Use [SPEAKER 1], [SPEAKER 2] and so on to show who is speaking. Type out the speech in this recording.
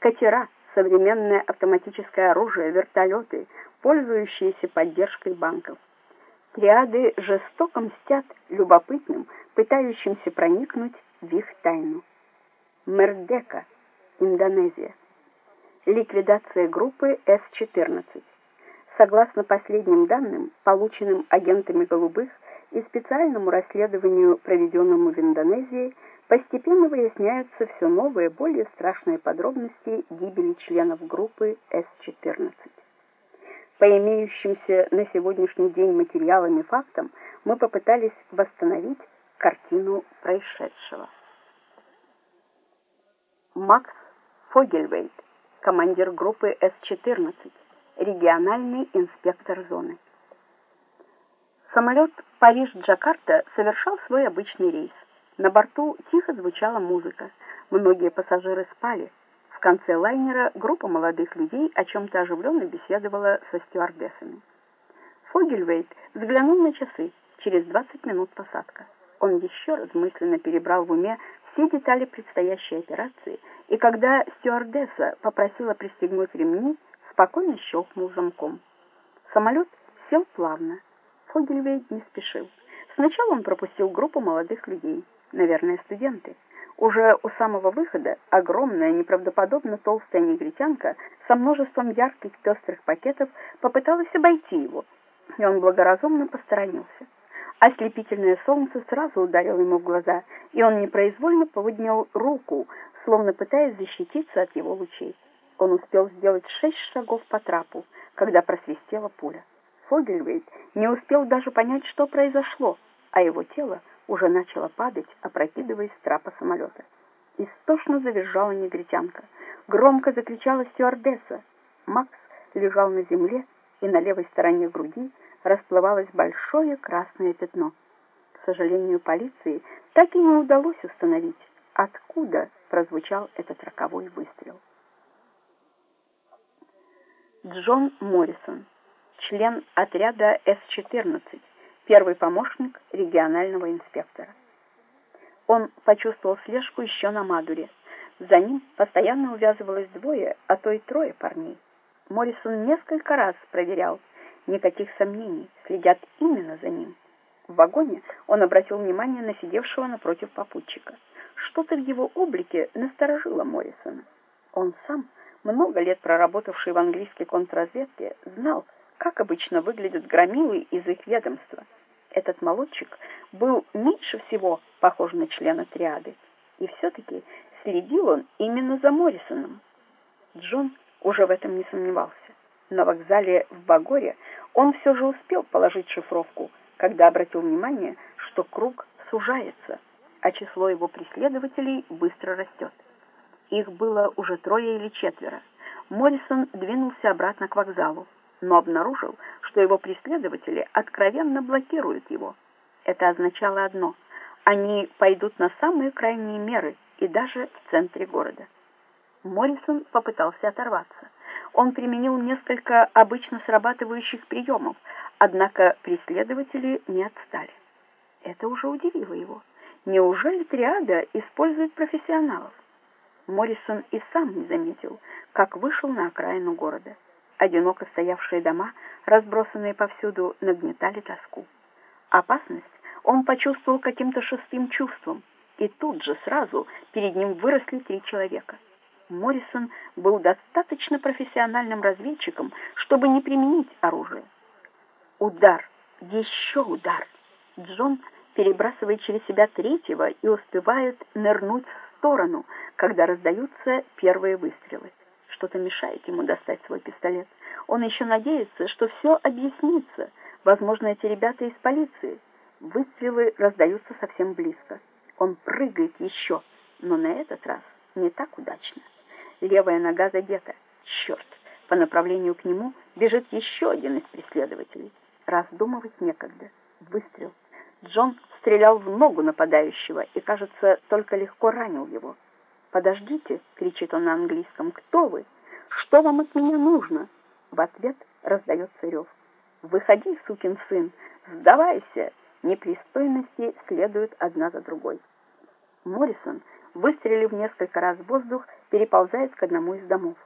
[SPEAKER 1] катера, современное автоматическое оружие, вертолеты, пользующиеся поддержкой банков. Триады жестоко мстят любопытным, пытающимся проникнуть в их тайну. Мердека, Индонезия. Ликвидация группы С-14. Согласно последним данным, полученным агентами «Голубых» и специальному расследованию, проведенному в Индонезии, постепенно выясняются все новые, более страшные подробности гибели членов группы С-14. По имеющимся на сегодняшний день материалам и фактам мы попытались восстановить картину происшедшего. Макс Фогельвейт, командир группы С-14, региональный инспектор зоны. Самолет Париж-Джакарта совершал свой обычный рейс. На борту тихо звучала музыка. Многие пассажиры спали. В конце лайнера группа молодых людей о чем-то оживленно беседовала со стюардессами. Фогельвейт взглянул на часы. Через 20 минут посадка. Он еще раз мысленно перебрал в уме все детали предстоящей операции, и когда стюардесса попросила пристегнуть ремни, спокойно щелкнул замком. Самолет сел плавно. Фогельвейд не спешил. Сначала он пропустил группу молодых людей, наверное, студенты. Уже у самого выхода огромная, неправдоподобно толстая негритянка со множеством ярких пестрых пакетов попыталась обойти его, и он благоразумно посторонился. Ослепительное солнце сразу ударило ему в глаза, и он непроизвольно поднял руку, словно пытаясь защититься от его лучей. Он успел сделать шесть шагов по трапу, когда просвистела пуля. Фогельвейт не успел даже понять, что произошло, а его тело уже начало падать, опрокидываясь с трапа самолета. Истошно завизжала негритянка. Громко закричала стюардесса. Макс лежал на земле, и на левой стороне груди расплывалось большое красное пятно. К сожалению, полиции так и не удалось установить, откуда прозвучал этот роковой выстрел. Джон Моррисон, член отряда С-14, первый помощник регионального инспектора. Он почувствовал слежку еще на Мадуре. За ним постоянно увязывалось двое, а то и трое парней. Моррисон несколько раз проверял, никаких сомнений, следят именно за ним. В вагоне он обратил внимание на сидевшего напротив попутчика. Что-то в его облике насторожило Моррисона. Он сам, много лет проработавший в английской контрразведке, знал, как обычно выглядят громилы из их ведомства. Этот молодчик был меньше всего похож на члена триады, и все-таки следил он именно за Моррисоном. Джон уже в этом не сомневался. На вокзале в Багоре он все же успел положить шифровку, когда обратил внимание, что круг сужается, а число его преследователей быстро растет. Их было уже трое или четверо. Моррисон двинулся обратно к вокзалу, но обнаружил, что его преследователи откровенно блокируют его. Это означало одно — они пойдут на самые крайние меры и даже в центре города. Моррисон попытался оторваться. Он применил несколько обычно срабатывающих приемов, однако преследователи не отстали. Это уже удивило его. Неужели триада использует профессионалов? Моррисон и сам не заметил, как вышел на окраину города. Одиноко стоявшие дома, разбросанные повсюду, нагнетали тоску. Опасность он почувствовал каким-то шестым чувством, и тут же сразу перед ним выросли три человека — Моррисон был достаточно профессиональным разведчиком, чтобы не применить оружие. Удар, еще удар. Джон перебрасывает через себя третьего и успевает нырнуть в сторону, когда раздаются первые выстрелы. Что-то мешает ему достать свой пистолет. Он еще надеется, что все объяснится. Возможно, эти ребята из полиции. Выстрелы раздаются совсем близко. Он прыгает еще, но на этот раз не так удачно. Левая нога задета. Черт! По направлению к нему бежит еще один из преследователей. Раздумывать некогда. Выстрел. Джон стрелял в ногу нападающего и, кажется, только легко ранил его. «Подождите!» — кричит он на английском. «Кто вы? Что вам от меня нужно?» В ответ раздается рев. «Выходи, сукин сын! Сдавайся!» Непристойности следуют одна за другой. Моррисон выстрелив несколько раз в воздух, переползает к одному из домов.